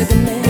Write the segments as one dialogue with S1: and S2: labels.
S1: to the man.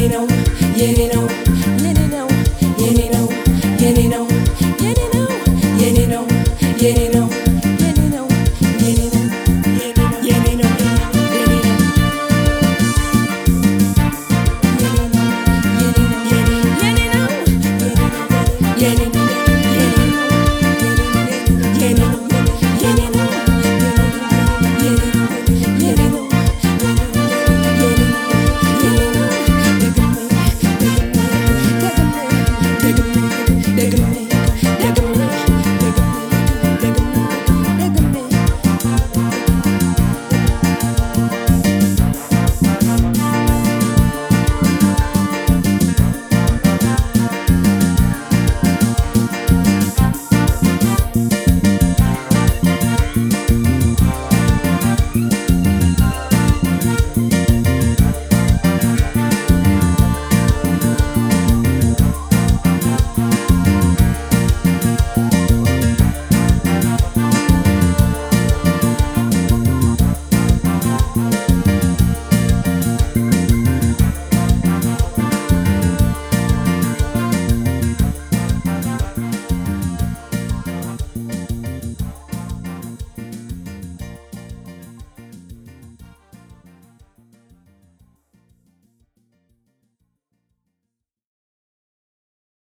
S1: you know, you know.